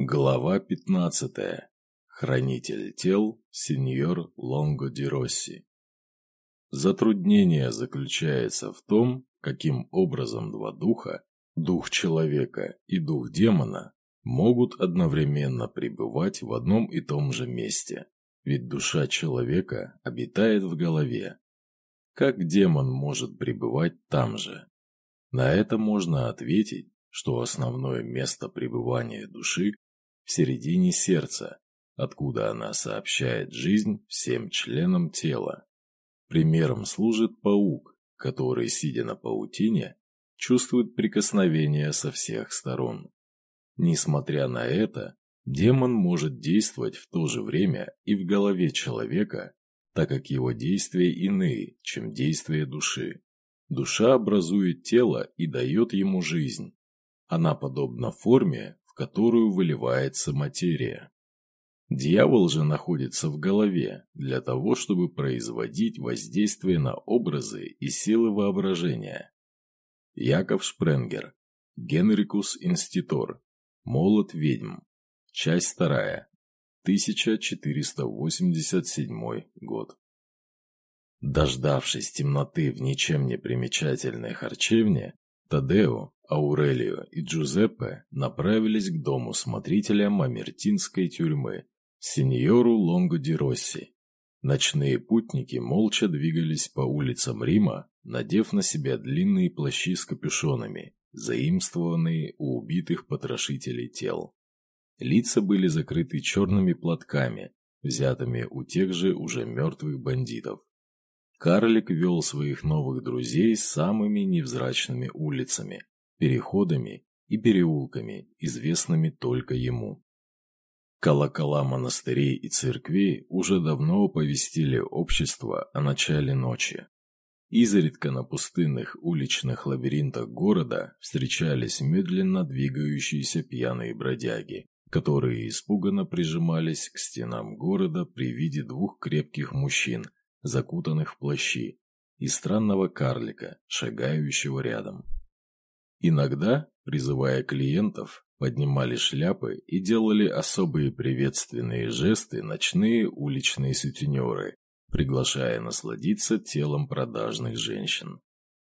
Глава пятнадцатая. Хранитель тел сеньор Лонго ди Росси. Затруднение заключается в том, каким образом два духа, дух человека и дух демона, могут одновременно пребывать в одном и том же месте, ведь душа человека обитает в голове. Как демон может пребывать там же? На это можно ответить, что основное место пребывания души в середине сердца, откуда она сообщает жизнь всем членам тела. Примером служит паук, который, сидя на паутине, чувствует прикосновение со всех сторон. Несмотря на это, демон может действовать в то же время и в голове человека, так как его действия иные, чем действия души. Душа образует тело и дает ему жизнь. Она подобна форме, которую выливается материя. Дьявол же находится в голове для того, чтобы производить воздействие на образы и силы воображения. Яков Шпренгер. Генрикус Инститор. Молот ведьм. Часть вторая. 1487 год. Дождавшись темноты в ничем не примечательной харчевне, Тадео, Аурелио и Джузеппе направились к дому смотрителя Мамертинской тюрьмы, сеньору Лонго ди Росси. Ночные путники молча двигались по улицам Рима, надев на себя длинные плащи с капюшонами, заимствованные у убитых потрошителей тел. Лица были закрыты черными платками, взятыми у тех же уже мертвых бандитов. Карлик вел своих новых друзей самыми невзрачными улицами, переходами и переулками, известными только ему. Колокола монастырей и церквей уже давно оповестили общество о начале ночи. Изредка на пустынных уличных лабиринтах города встречались медленно двигающиеся пьяные бродяги, которые испуганно прижимались к стенам города при виде двух крепких мужчин – закутанных в плащи, и странного карлика, шагающего рядом. Иногда, призывая клиентов, поднимали шляпы и делали особые приветственные жесты ночные уличные сутенеры, приглашая насладиться телом продажных женщин.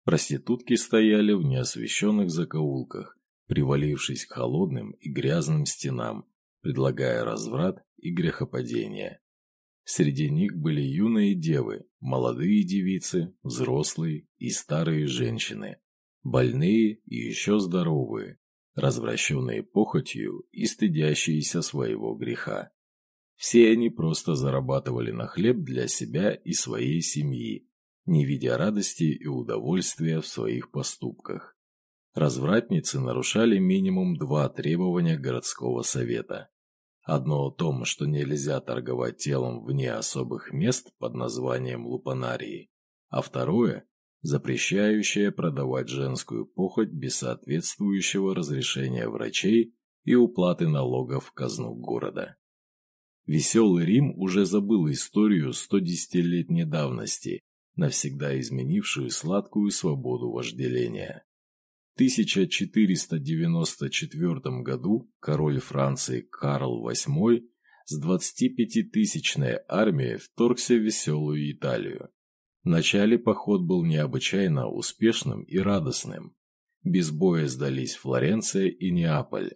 Проститутки стояли в неосвещенных закоулках, привалившись к холодным и грязным стенам, предлагая разврат и грехопадение. Среди них были юные девы, молодые девицы, взрослые и старые женщины, больные и еще здоровые, развращенные похотью и стыдящиеся своего греха. Все они просто зарабатывали на хлеб для себя и своей семьи, не видя радости и удовольствия в своих поступках. Развратницы нарушали минимум два требования городского совета Одно о том, что нельзя торговать телом вне особых мест под названием лупанарии, а второе – запрещающее продавать женскую похоть без соответствующего разрешения врачей и уплаты налогов в казну города. Веселый Рим уже забыл историю 110-летней давности, навсегда изменившую сладкую свободу вожделения. 1494 году король Франции Карл VIII с 25-тысячной армией вторгся в веселую Италию. Вначале поход был необычайно успешным и радостным. Без боя сдались Флоренция и Неаполь.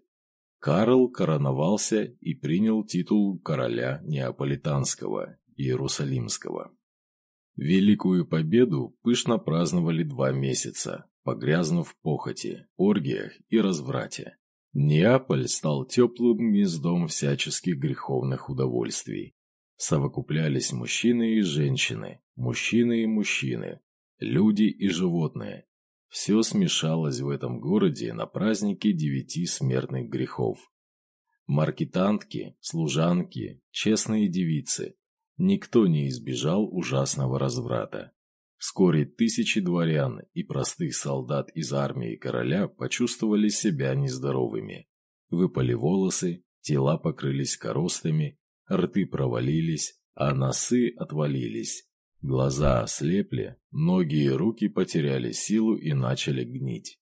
Карл короновался и принял титул короля Неаполитанского, Иерусалимского. Великую победу пышно праздновали два месяца, погрязнув в похоти, оргиях и разврате. Неаполь стал теплым гнездом всяческих греховных удовольствий. Совокуплялись мужчины и женщины, мужчины и мужчины, люди и животные. Все смешалось в этом городе на празднике девяти смертных грехов. Маркетантки, служанки, честные девицы. Никто не избежал ужасного разврата. Вскоре тысячи дворян и простых солдат из армии короля почувствовали себя нездоровыми. Выпали волосы, тела покрылись коростами, рты провалились, а носы отвалились. Глаза ослепли, ноги и руки потеряли силу и начали гнить.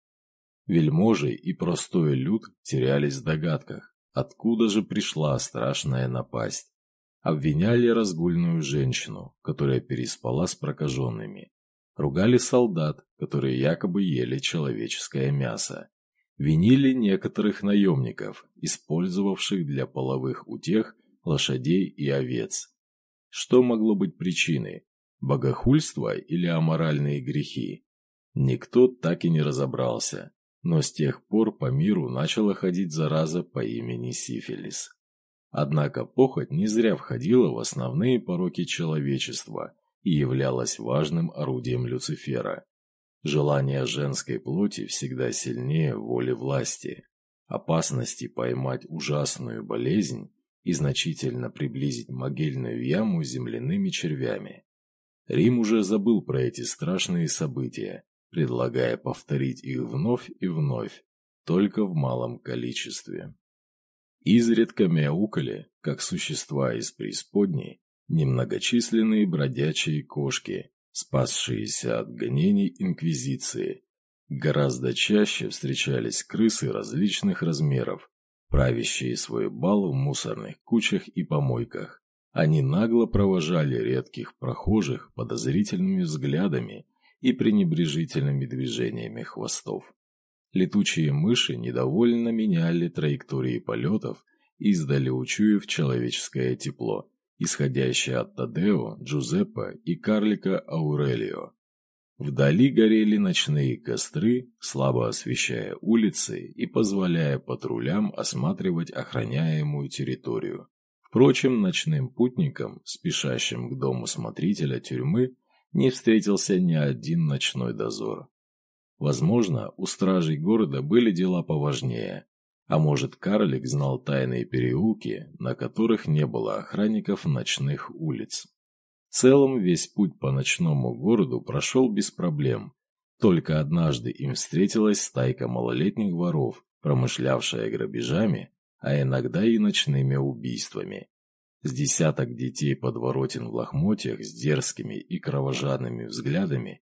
Вельможи и простой люд терялись в догадках, откуда же пришла страшная напасть. Обвиняли разгульную женщину, которая переспала с прокаженными. Ругали солдат, которые якобы ели человеческое мясо. Винили некоторых наемников, использовавших для половых утех лошадей и овец. Что могло быть причиной? Богохульство или аморальные грехи? Никто так и не разобрался, но с тех пор по миру начала ходить зараза по имени сифилис. Однако похоть не зря входила в основные пороки человечества и являлась важным орудием Люцифера. Желание женской плоти всегда сильнее воли власти. Опасности поймать ужасную болезнь и значительно приблизить могильную яму земляными червями. Рим уже забыл про эти страшные события, предлагая повторить их вновь и вновь, только в малом количестве. Изредка мяукали, как существа из преисподней, немногочисленные бродячие кошки, спасшиеся от гонений Инквизиции. Гораздо чаще встречались крысы различных размеров, правящие свой бал в мусорных кучах и помойках. Они нагло провожали редких прохожих подозрительными взглядами и пренебрежительными движениями хвостов. Летучие мыши недовольно меняли траектории полетов, издали учуяв человеческое тепло, исходящее от Тадео, Джузеппе и карлика Аурелио. Вдали горели ночные костры, слабо освещая улицы и позволяя патрулям осматривать охраняемую территорию. Впрочем, ночным путникам, спешащим к дому смотрителя тюрьмы, не встретился ни один ночной дозор. Возможно, у стражей города были дела поважнее. А может, карлик знал тайные переулки, на которых не было охранников ночных улиц. Целом, весь путь по ночному городу прошел без проблем. Только однажды им встретилась стайка малолетних воров, промышлявшая грабежами, а иногда и ночными убийствами. С десяток детей подворотен в лохмотьях с дерзкими и кровожадными взглядами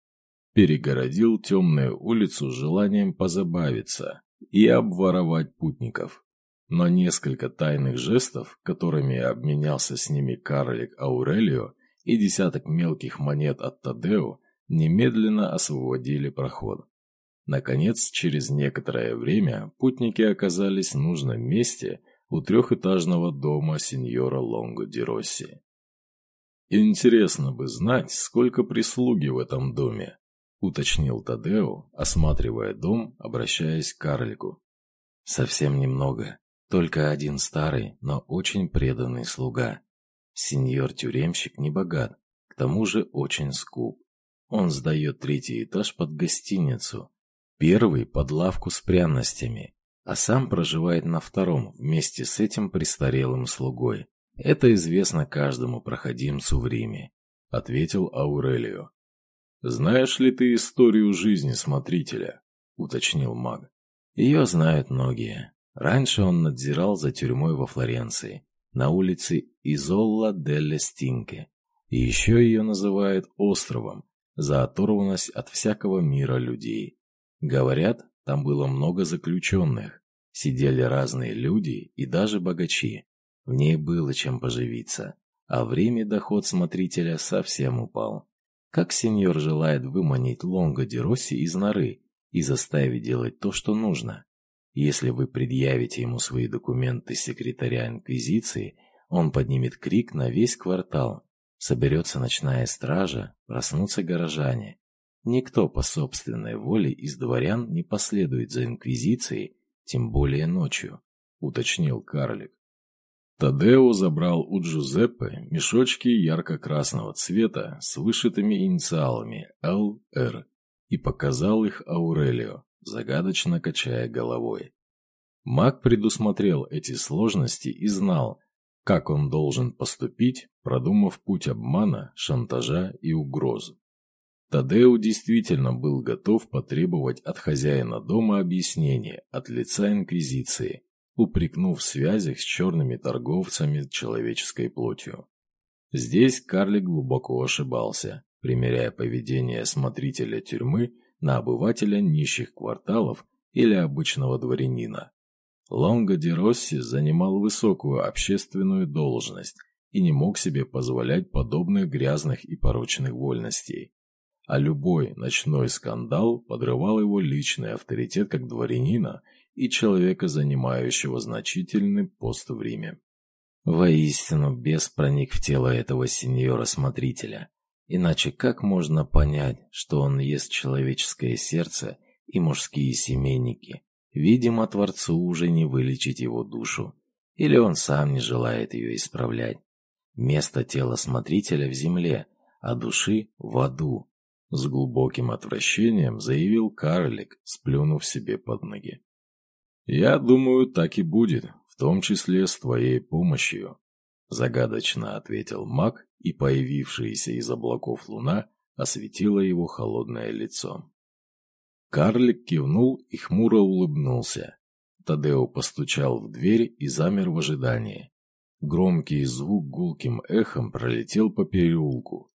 перегородил темную улицу желанием позабавиться и обворовать путников. Но несколько тайных жестов, которыми обменялся с ними карлик Аурелио и десяток мелких монет от Тадео, немедленно освободили проход. Наконец, через некоторое время путники оказались в нужном месте у трехэтажного дома сеньора Лонго ди Росси. Интересно бы знать, сколько прислуги в этом доме, — уточнил Тадео, осматривая дом, обращаясь к карлику. «Совсем немного. Только один старый, но очень преданный слуга. Сеньор-тюремщик не богат, к тому же очень скуп. Он сдает третий этаж под гостиницу, первый под лавку с пряностями, а сам проживает на втором вместе с этим престарелым слугой. Это известно каждому проходимцу в Риме», — ответил Аурелио. «Знаешь ли ты историю жизни смотрителя?» — уточнил маг. «Ее знают многие. Раньше он надзирал за тюрьмой во Флоренции, на улице Изолла делле Стинке. Еще ее называют островом, за оторванность от всякого мира людей. Говорят, там было много заключенных, сидели разные люди и даже богачи. В ней было чем поживиться, а время доход смотрителя совсем упал. Как сеньор желает выманить Лонго Ди Росси из норы и заставить делать то, что нужно? Если вы предъявите ему свои документы секретаря Инквизиции, он поднимет крик на весь квартал. Соберется ночная стража, проснутся горожане. Никто по собственной воле из дворян не последует за Инквизицией, тем более ночью, уточнил карлик. Тадео забрал у Джузеппе мешочки ярко-красного цвета с вышитыми инициалами «ЛР» и показал их Аурелио, загадочно качая головой. Маг предусмотрел эти сложности и знал, как он должен поступить, продумав путь обмана, шантажа и угроз. Тадео действительно был готов потребовать от хозяина дома объяснения от лица Инквизиции – упрекнув в связях с черными торговцами человеческой плотью. Здесь карлик глубоко ошибался, примеряя поведение смотрителя тюрьмы на обывателя нищих кварталов или обычного дворянина. Лонго Ди Росси занимал высокую общественную должность и не мог себе позволять подобных грязных и порочных вольностей. А любой ночной скандал подрывал его личный авторитет как дворянина и человека, занимающего значительный пост в Риме. Воистину, бес проник в тело этого сеньора-смотрителя. Иначе как можно понять, что он ест человеческое сердце и мужские семейники? Видимо, Творцу уже не вылечить его душу. Или он сам не желает ее исправлять. Место тела смотрителя в земле, а души в аду. С глубоким отвращением заявил карлик, сплюнув себе под ноги. «Я думаю, так и будет, в том числе с твоей помощью», загадочно ответил маг, и появившаяся из облаков луна осветила его холодное лицо. Карлик кивнул и хмуро улыбнулся. Тадео постучал в дверь и замер в ожидании. Громкий звук гулким эхом пролетел по переулку.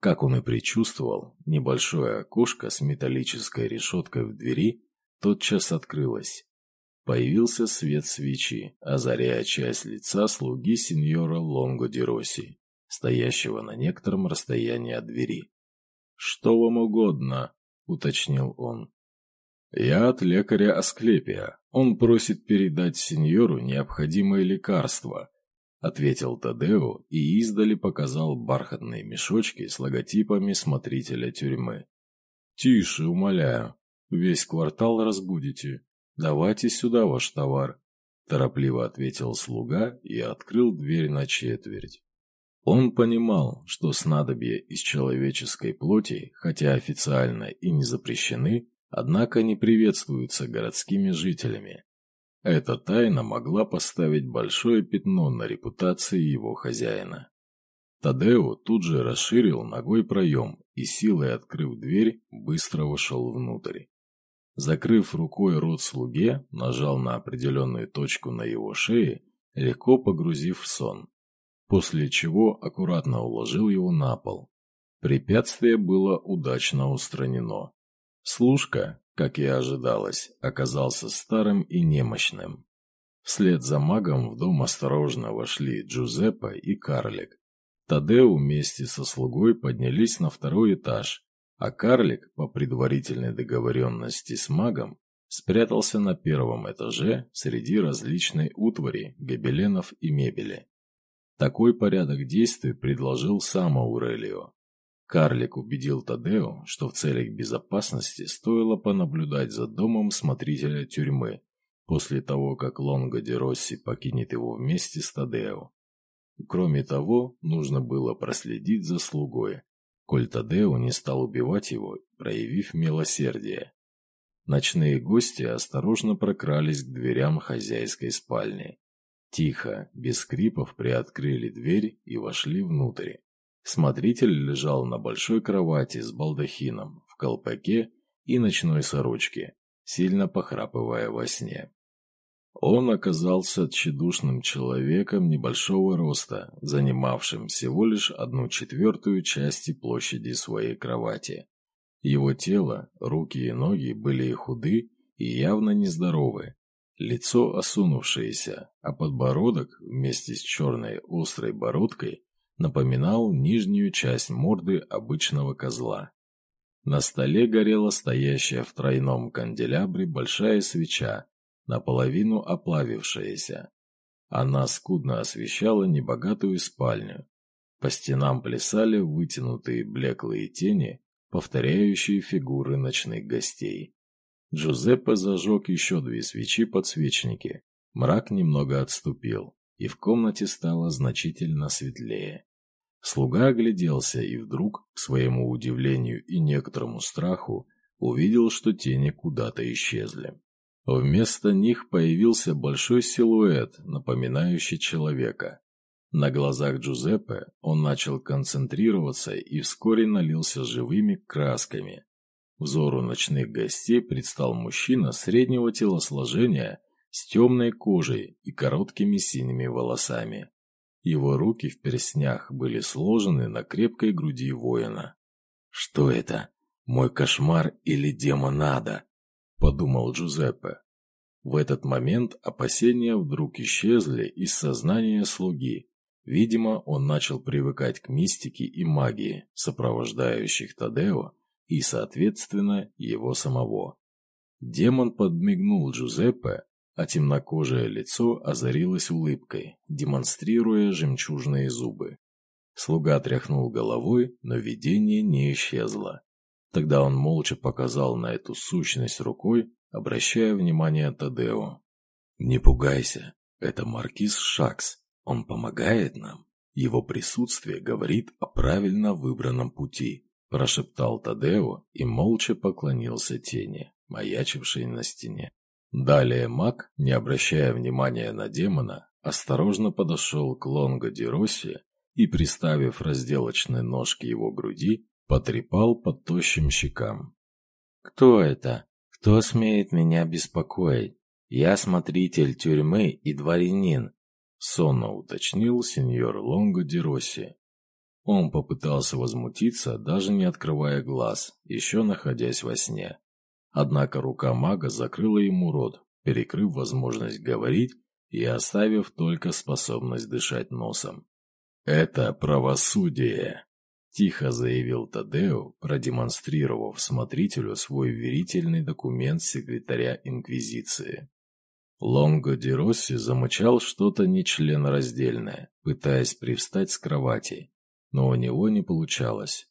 Как он и предчувствовал, небольшое окошко с металлической решеткой в двери тотчас открылось. Появился свет свечи, озаряя часть лица слуги сеньора Лонго ди Росси, стоящего на некотором расстоянии от двери. «Что вам угодно?» — уточнил он. «Я от лекаря Асклепия. Он просит передать сеньору необходимые лекарства», — ответил Тадео и издали показал бархатные мешочки с логотипами смотрителя тюрьмы. «Тише, умоляю. Весь квартал разбудите. «Давайте сюда ваш товар», – торопливо ответил слуга и открыл дверь на четверть. Он понимал, что снадобья из человеческой плоти, хотя официально и не запрещены, однако не приветствуются городскими жителями. Эта тайна могла поставить большое пятно на репутации его хозяина. Тадео тут же расширил ногой проем и, силой открыв дверь, быстро вошел внутрь. Закрыв рукой рот слуге, нажал на определенную точку на его шее, легко погрузив в сон, после чего аккуратно уложил его на пол. Препятствие было удачно устранено. Служка, как и ожидалось, оказался старым и немощным. Вслед за магом в дом осторожно вошли Джузеппе и Карлик. Тадеу вместе со слугой поднялись на второй этаж а карлик, по предварительной договоренности с магом, спрятался на первом этаже среди различной утвари, гобеленов и мебели. Такой порядок действий предложил сам Аурелио. Карлик убедил Тадео, что в целях безопасности стоило понаблюдать за домом смотрителя тюрьмы после того, как Лонго де Росси покинет его вместе с Тадео. Кроме того, нужно было проследить за слугой, коль Тадео не стал убивать его, проявив милосердие. Ночные гости осторожно прокрались к дверям хозяйской спальни. Тихо, без скрипов приоткрыли дверь и вошли внутрь. Смотритель лежал на большой кровати с балдахином, в колпаке и ночной сорочке, сильно похрапывая во сне. Он оказался тщедушным человеком небольшого роста, занимавшим всего лишь одну четвертую части площади своей кровати. Его тело, руки и ноги были худы и явно нездоровы. Лицо осунувшееся, а подбородок вместе с черной острой бородкой напоминал нижнюю часть морды обычного козла. На столе горела стоящая в тройном канделябре большая свеча, наполовину оплавившаяся. Она скудно освещала небогатую спальню. По стенам плясали вытянутые блеклые тени, повторяющие фигуры ночных гостей. Джузеппе зажег еще две свечи-подсвечники. Мрак немного отступил, и в комнате стало значительно светлее. Слуга огляделся и вдруг, к своему удивлению и некоторому страху, увидел, что тени куда-то исчезли. Вместо них появился большой силуэт, напоминающий человека. На глазах Джузеппе он начал концентрироваться и вскоре налился живыми красками. Взору ночных гостей предстал мужчина среднего телосложения с темной кожей и короткими синими волосами. Его руки в перстнях были сложены на крепкой груди воина. «Что это? Мой кошмар или демонада?» – подумал Джузеппе. В этот момент опасения вдруг исчезли из сознания слуги. Видимо, он начал привыкать к мистике и магии, сопровождающих Тадео, и, соответственно, его самого. Демон подмигнул Джузеппе, а темнокожее лицо озарилось улыбкой, демонстрируя жемчужные зубы. Слуга тряхнул головой, но видение не исчезло. Тогда он молча показал на эту сущность рукой, обращая внимание Тадео. «Не пугайся, это маркиз Шакс, он помогает нам. Его присутствие говорит о правильно выбранном пути», прошептал Тадео и молча поклонился тени, маячившей на стене. Далее маг, не обращая внимания на демона, осторожно подошел к Лонго Диросси и, приставив разделочный нож к его груди, потрепал по тощим щекам. «Кто это? Кто смеет меня беспокоить? Я смотритель тюрьмы и дворянин», — сонно уточнил сеньор Лонго Ди Он попытался возмутиться, даже не открывая глаз, еще находясь во сне. Однако рука мага закрыла ему рот, перекрыв возможность говорить и оставив только способность дышать носом. «Это правосудие!» – тихо заявил Тадео, продемонстрировав смотрителю свой верительный документ секретаря Инквизиции. Лонго Ди Росси замычал что-то нечленораздельное, пытаясь привстать с кровати, но у него не получалось.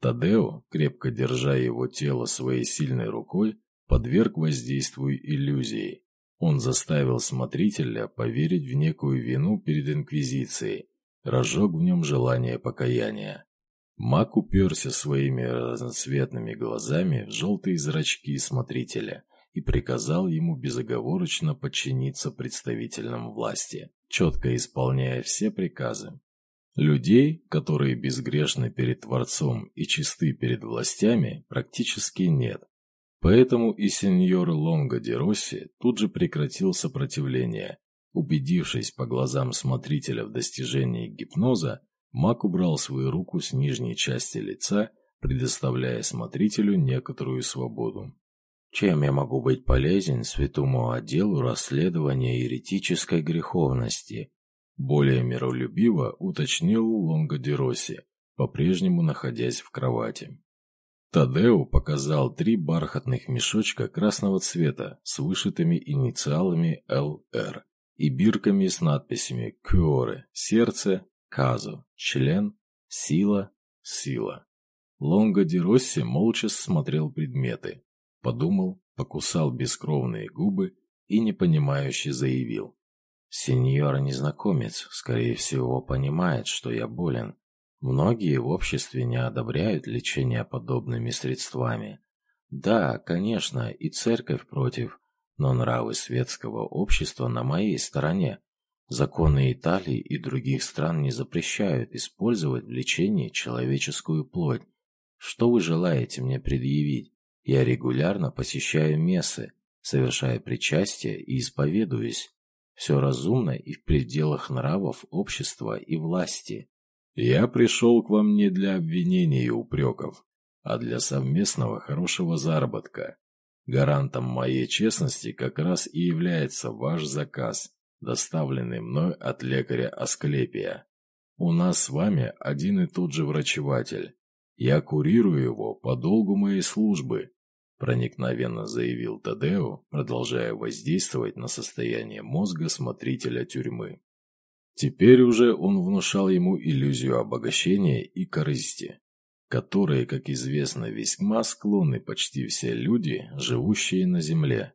Тадео, крепко держа его тело своей сильной рукой, подверг воздействию иллюзии. Он заставил смотрителя поверить в некую вину перед Инквизицией, разжег в нем желание покаяния. Мак уперся своими разноцветными глазами в желтые зрачки смотрителя и приказал ему безоговорочно подчиниться представителям власти, четко исполняя все приказы. Людей, которые безгрешны перед Творцом и чисты перед властями, практически нет. Поэтому и сеньор Лонго де Росси тут же прекратил сопротивление Убедившись по глазам смотрителя в достижении гипноза, Мак убрал свою руку с нижней части лица, предоставляя смотрителю некоторую свободу. «Чем я могу быть полезен святому отделу расследования еретической греховности?» Более миролюбиво уточнил Лонго Дероси, по-прежнему находясь в кровати. Тадео показал три бархатных мешочка красного цвета с вышитыми инициалами «ЛР» и бирками с надписями «Кюоре», «Сердце», «Казу», «Член», «Сила», «Сила». Лонго Ди молча смотрел предметы, подумал, покусал бескровные губы и непонимающе заявил. «Сеньор-незнакомец, скорее всего, понимает, что я болен. Многие в обществе не одобряют лечение подобными средствами. Да, конечно, и церковь против, но нравы светского общества на моей стороне. Законы Италии и других стран не запрещают использовать в лечении человеческую плоть. Что вы желаете мне предъявить? Я регулярно посещаю мессы, совершаю причастие и исповедуюсь. Все разумно и в пределах нравов общества и власти. Я пришел к вам не для обвинений и упреков, а для совместного хорошего заработка. Гарантом моей честности как раз и является ваш заказ, доставленный мной от лекаря Асклепия. У нас с вами один и тот же врачеватель. Я курирую его по долгу моей службы, проникновенно заявил Тадео, продолжая воздействовать на состояние мозга смотрителя тюрьмы. Теперь уже он внушал ему иллюзию обогащения и корысти которые, как известно, весьма склонны почти все люди, живущие на Земле.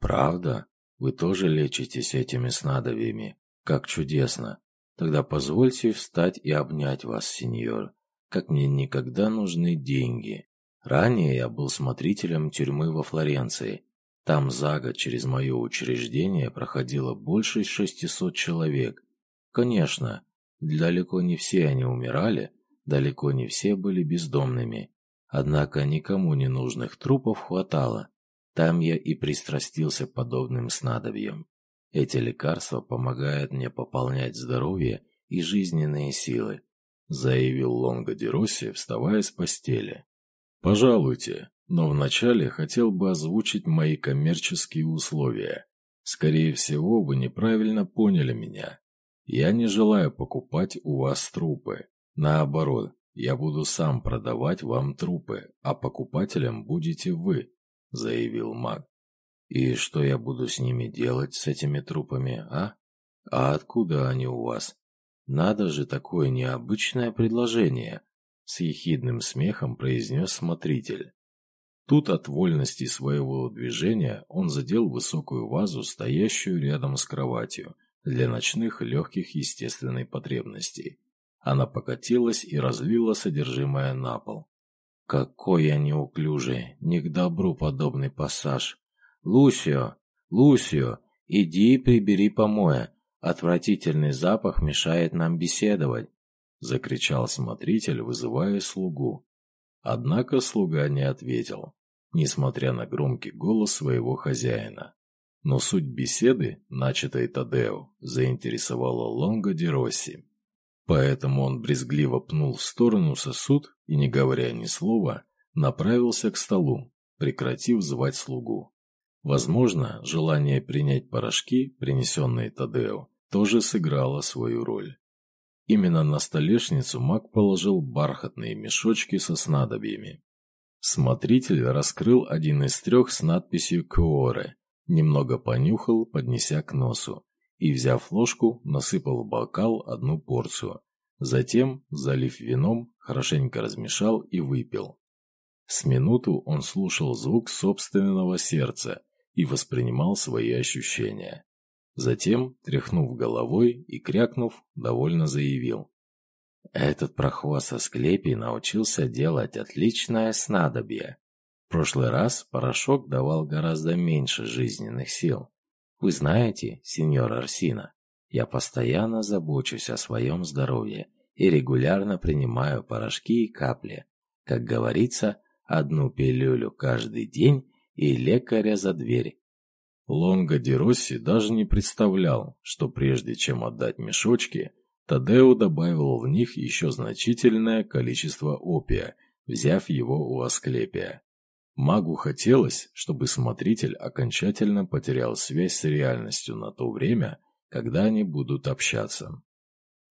Правда? Вы тоже лечитесь этими снадобьями? Как чудесно! Тогда позвольте встать и обнять вас, сеньор, как мне никогда нужны деньги. Ранее я был смотрителем тюрьмы во Флоренции. Там за год через мое учреждение проходило больше 600 человек. Конечно, далеко не все они умирали, Далеко не все были бездомными. Однако никому не нужных трупов хватало. Там я и пристрастился к подобным снадобьям. Эти лекарства помогают мне пополнять здоровье и жизненные силы, заявил Лонго Дероси, вставая с постели. Пожалуйте, но вначале хотел бы озвучить мои коммерческие условия. Скорее всего, вы неправильно поняли меня. Я не желаю покупать у вас трупы. Наоборот, я буду сам продавать вам трупы, а покупателем будете вы, заявил маг. И что я буду с ними делать, с этими трупами, а? А откуда они у вас? Надо же такое необычное предложение, с ехидным смехом произнес смотритель. Тут от вольности своего движения он задел высокую вазу, стоящую рядом с кроватью, для ночных легких естественной потребностей. Она покатилась и разлила содержимое на пол. Какой я неуклюжий, не к добру подобный пассаж. Лусио, Лусио, иди и прибери помоя. Отвратительный запах мешает нам беседовать, закричал смотритель, вызывая слугу. Однако слуга не ответил несмотря на громкий голос своего хозяина. Но суть беседы, начатой Тадео, заинтересовала Лонго Ди Росси. Поэтому он брезгливо пнул в сторону сосуд и, не говоря ни слова, направился к столу, прекратив звать слугу. Возможно, желание принять порошки, принесенные Тадео, тоже сыграло свою роль. Именно на столешницу маг положил бархатные мешочки со снадобьями, Смотритель раскрыл один из трех с надписью «Куоре», немного понюхал, поднеся к носу, и, взяв ложку, насыпал в бокал одну порцию. Затем, залив вином, хорошенько размешал и выпил. С минуту он слушал звук собственного сердца и воспринимал свои ощущения. Затем, тряхнув головой и крякнув, довольно заявил. Этот прохвост Асклепий научился делать отличное снадобье. В прошлый раз порошок давал гораздо меньше жизненных сил. Вы знаете, сеньор Арсина, я постоянно забочусь о своем здоровье и регулярно принимаю порошки и капли. Как говорится, одну пилюлю каждый день и лекаря за дверь. Лонго Ди даже не представлял, что прежде чем отдать мешочки, Тадео добавил в них еще значительное количество опия, взяв его у Асклепия. Магу хотелось, чтобы смотритель окончательно потерял связь с реальностью на то время, когда они будут общаться.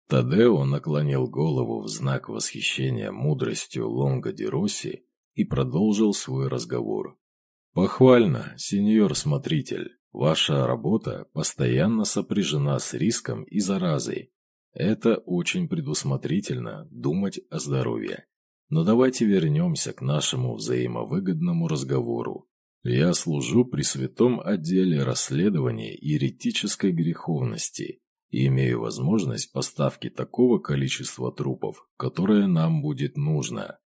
Тадео наклонил голову в знак восхищения мудростью Лонго Ди Росси и продолжил свой разговор. «Похвально, сеньор смотритель. Ваша работа постоянно сопряжена с риском и заразой, это очень предусмотрительно думать о здоровье. Но давайте вернемся к нашему взаимовыгодному разговору. Я служу при святом отделе расследования еретической греховности и имею возможность поставки такого количества трупов, которое нам будет нужно.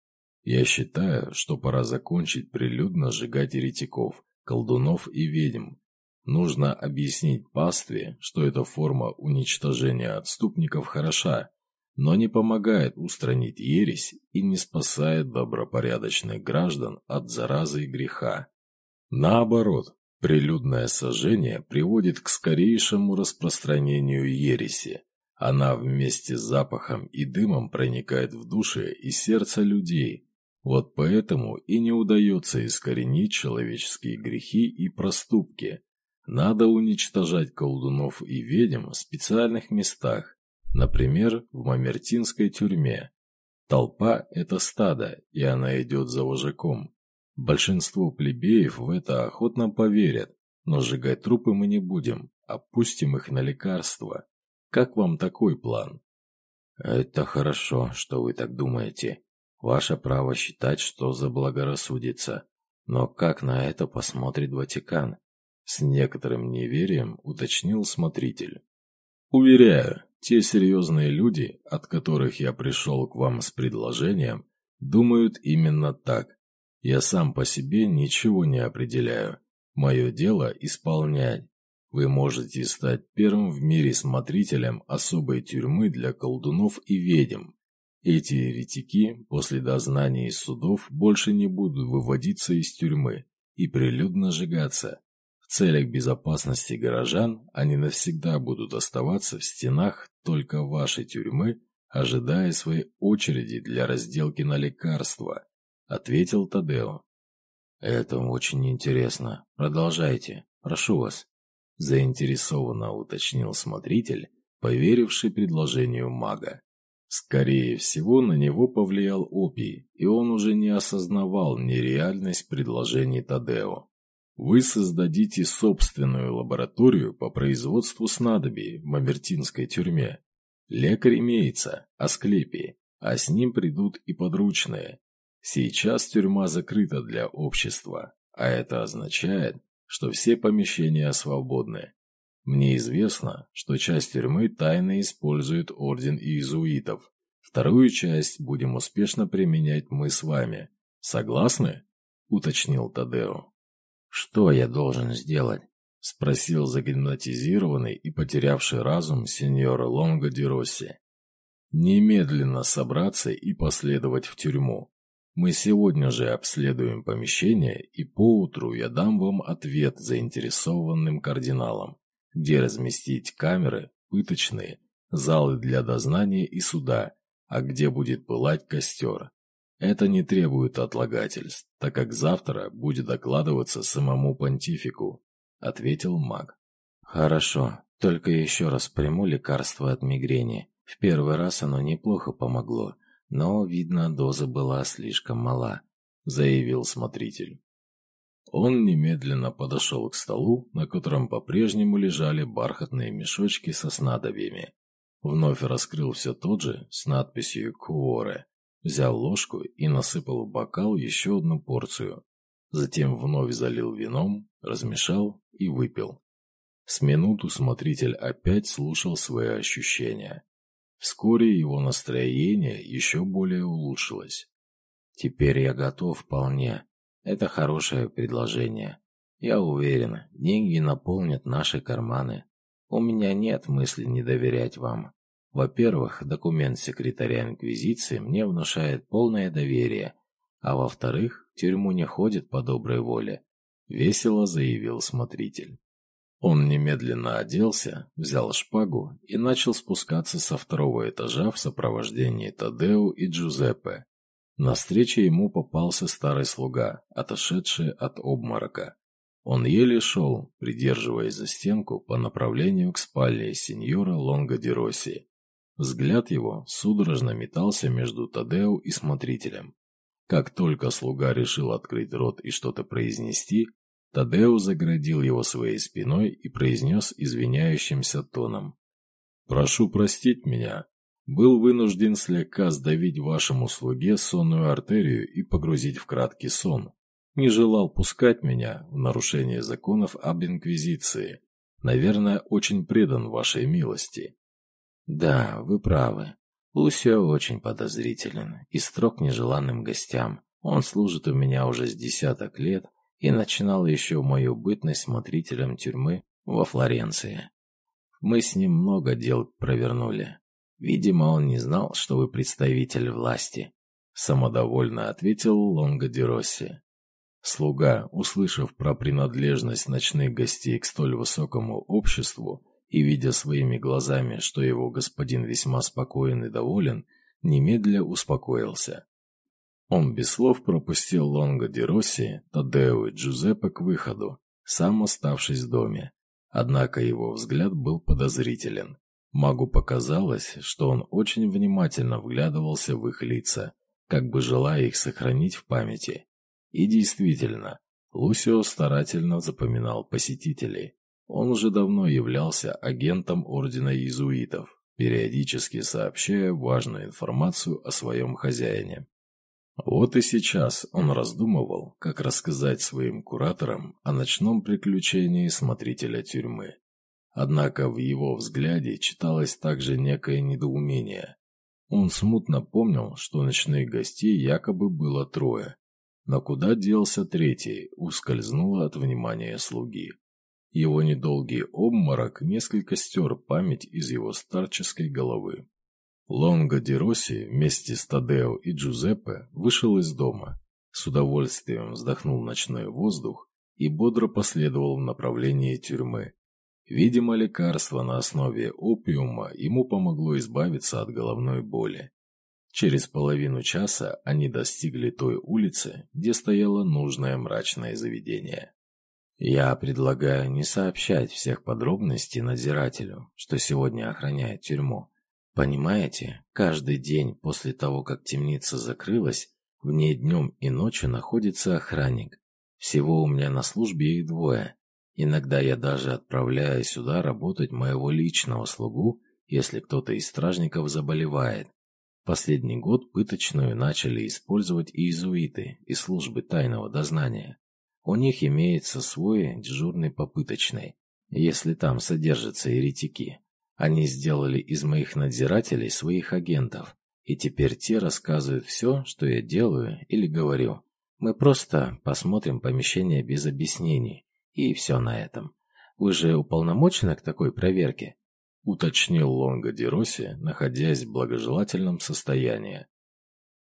Я считаю, что пора закончить прилюдно сжигать еретиков, колдунов и ведьм, Нужно объяснить пастве, что эта форма уничтожения отступников хороша, но не помогает устранить ересь и не спасает добропорядочных граждан от заразы и греха. Наоборот, прилюдное сожжение приводит к скорейшему распространению ереси. Она вместе с запахом и дымом проникает в души и сердце людей. Вот поэтому и не удается искоренить человеческие грехи и проступки, надо уничтожать колдунов и ведьм в специальных местах, например, в Мамертинской тюрьме. Толпа – это стадо, и она идет за вожаком. Большинство плебеев в это охотно поверят, но сжигать трупы мы не будем, опустим их на лекарства. Как вам такой план? Это хорошо, что вы так думаете. Ваше право считать, что заблагорассудится. Но как на это посмотрит Ватикан? С некоторым неверием уточнил смотритель. Уверяю, те серьезные люди, от которых я пришел к вам с предложением, думают именно так. Я сам по себе ничего не определяю. Мое дело исполнять. Вы можете стать первым в мире смотрителем особой тюрьмы для колдунов и ведьм. Эти еретики после дознания из судов больше не будут выводиться из тюрьмы и прилюдно сжигаться целях безопасности горожан они навсегда будут оставаться в стенах только вашей тюрьмы, ожидая своей очереди для разделки на лекарства», — ответил Тадео. «Это очень интересно. Продолжайте. Прошу вас». Заинтересованно уточнил смотритель, поверивший предложению мага. Скорее всего, на него повлиял опий, и он уже не осознавал нереальность предложений Тадео. Вы создадите собственную лабораторию по производству снадобий в Мамертинской тюрьме. Лекарь имеется, Асклепий, а с ним придут и подручные. Сейчас тюрьма закрыта для общества, а это означает, что все помещения свободны. Мне известно, что часть тюрьмы тайно использует Орден Иезуитов. Вторую часть будем успешно применять мы с вами. Согласны?» – уточнил Тадео. «Что я должен сделать?» – спросил загипнотизированный и потерявший разум сеньор Лонго Ди Росси. «Немедленно собраться и последовать в тюрьму. Мы сегодня же обследуем помещение, и поутру я дам вам ответ заинтересованным кардиналам где разместить камеры, пыточные, залы для дознания и суда, а где будет пылать костер. Это не требует отлагательств, так как завтра будет докладываться самому понтифику, ответил маг. Хорошо, только еще раз приму лекарство от мигрени. В первый раз оно неплохо помогло, но, видно, доза была слишком мала, заявил смотритель. Он немедленно подошел к столу, на котором по-прежнему лежали бархатные мешочки со снадобьями. Вновь раскрыл все тот же с надписью «Куоре», взял ложку и насыпал в бокал еще одну порцию. Затем вновь залил вином, размешал и выпил. С минуту смотритель опять слушал свои ощущения. Вскоре его настроение еще более улучшилось. «Теперь я готов вполне», это хорошее предложение. Я уверен, деньги наполнят наши карманы. У меня нет мысли не доверять вам. Во-первых, документ секретаря Инквизиции мне внушает полное доверие, а во-вторых, в тюрьму не ходит по доброй воле, весело заявил смотритель. Он немедленно оделся, взял шпагу и начал спускаться со второго этажа в сопровождении Тадеу и Джузеппе. На встрече ему попался старый слуга, отошедший от обморока. Он еле шел, придерживаясь за стенку по направлению к спальне сеньора Лонго ди Росси. Взгляд его судорожно метался между Тадео и смотрителем. Как только слуга решил открыть рот и что-то произнести, Тадео заградил его своей спиной и произнес извиняющимся тоном. «Прошу простить меня, был вынужден слегка сдавить вашему слуге сонную артерию и погрузить в краткий сон. Не желал пускать меня в нарушение законов об инквизиции. Наверное, очень предан вашей милости. Да, вы правы. Лусио очень подозрителен и строг нежеланным гостям. Он служит у меня уже с десяток лет и начинал еще мою бытность смотрителем тюрьмы во Флоренции. Мы с ним много дел провернули. Видимо, он не знал, что вы представитель власти. Самодовольно ответил Лонго Ди Росси. Слуга, услышав про принадлежность ночных гостей к столь высокому обществу и видя своими глазами, что его господин весьма спокоен и доволен, немедля успокоился. Он без слов пропустил Лонго Ди Росси, Тадео и Джузеппе к выходу, сам оставшись в доме. Однако его взгляд был подозрителен. Магу показалось, что он очень внимательно вглядывался в их лица, как бы желая их сохранить в памяти. И действительно, Лусио старательно запоминал посетителей. Он уже давно являлся агентом Ордена Иезуитов, периодически сообщая важную информацию о своем хозяине. Вот и сейчас он раздумывал, как рассказать своим кураторам о ночном приключении смотрителя тюрьмы. Однако в его взгляде читалось также некое недоумение. Он смутно помнил, что ночных гостей якобы было трое. Но куда делся третий, ускользнуло от внимания слуги. Его недолгий обморок несколько стер память из его старческой головы. Лонго Ди Росси вместе с Тадео и Джузеппе вышел из дома, с удовольствием вздохнул ночной воздух и бодро последовал в направлении тюрьмы. Видимо, лекарство на основе опиума ему помогло избавиться от головной боли. Через половину часа они достигли той улицы, где стояло нужное мрачное заведение. Я предлагаю не сообщать всех подробностей надзирателю, что сегодня охраняет тюрьму. Понимаете, каждый день после того, как темница закрылась, в ней днем и ночью находится охранник. Всего у меня на службе их двое. Иногда я даже отправляю сюда работать моего личного слугу, если кто-то из стражников заболевает. Последний год пыточную начали использовать иезуиты из службы тайного дознания. У них имеется свой дежурный попыточный, если там содержатся еретики. Они сделали из моих надзирателей своих агентов, и теперь те рассказывают все, что я делаю или говорю. Мы просто посмотрим помещение без объяснений, и все на этом. Вы же уполномочены к такой проверке? Уточнил Лонго Дероси, находясь в благожелательном состоянии.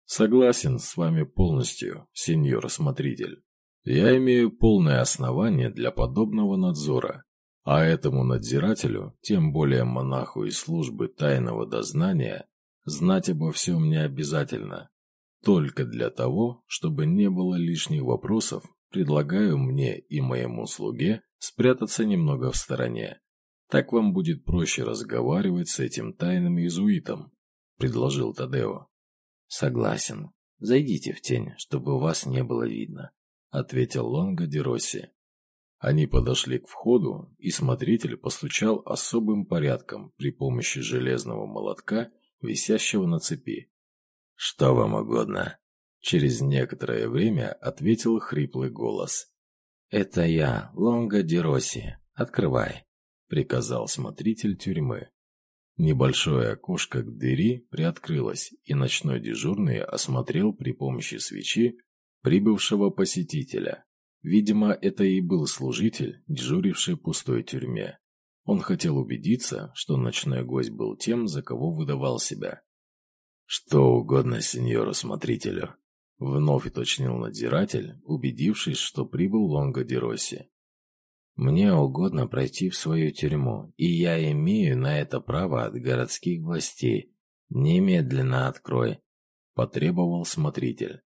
Согласен с вами полностью, сеньор смотритель. Я имею полное основание для подобного надзора, а этому надзирателю, тем более монаху из службы тайного дознания, знать обо всем не обязательно. Только для того, чтобы не было лишних вопросов, предлагаю мне и моему слуге спрятаться немного в стороне. Так вам будет проще разговаривать с этим тайным иезуитом, предложил Тадео. Согласен. Зайдите в тень, чтобы вас не было видно ответил Лонго Деросси. Они подошли к входу, и смотритель постучал особым порядком при помощи железного молотка, висящего на цепи. «Что вам угодно?» Через некоторое время ответил хриплый голос. «Это я, Лонго Деросси. Открывай», — приказал смотритель тюрьмы. Небольшое окошко к двери приоткрылось, и ночной дежурный осмотрел при помощи свечи прибывшего посетителя. Видимо, это и был служитель, дежуривший в пустой тюрьме. Он хотел убедиться, что ночной гость был тем, за кого выдавал себя. «Что угодно сеньору-смотрителю», — вновь уточнил надзиратель, убедившись, что прибыл Лонго Дероси. «Мне угодно пройти в свою тюрьму, и я имею на это право от городских властей. Немедленно открой», — потребовал смотритель.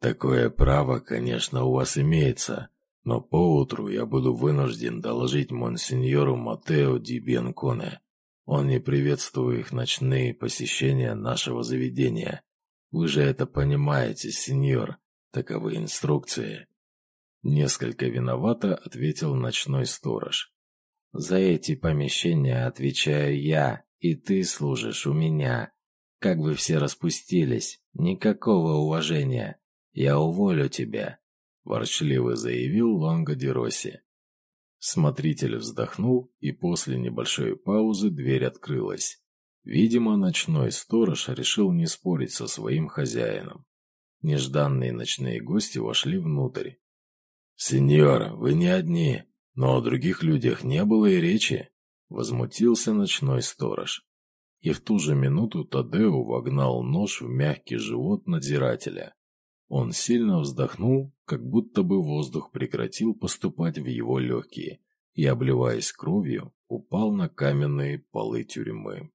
Такое право, конечно, у вас имеется, но поутру я буду вынужден доложить монсеньору Матео Ди Бенконе. Он не приветствует ночные посещения нашего заведения. Вы же это понимаете, сеньор. Таковы инструкции. Несколько виновато ответил ночной сторож. За эти помещения отвечаю я, и ты служишь у меня. Как вы все распустились, никакого уважения. «Я уволю тебя», – ворчливо заявил Лонго Дероси. Смотритель вздохнул, и после небольшой паузы дверь открылась. Видимо, ночной сторож решил не спорить со своим хозяином. Нежданные ночные гости вошли внутрь. «Сеньор, вы не одни, но о других людях не было и речи», — возмутился ночной сторож. И в ту же минуту Тадео вогнал нож в мягкий живот надзирателя. Он сильно вздохнул, как будто бы воздух прекратил поступать в его легкие, и, обливаясь кровью, упал на каменные полы тюрьмы.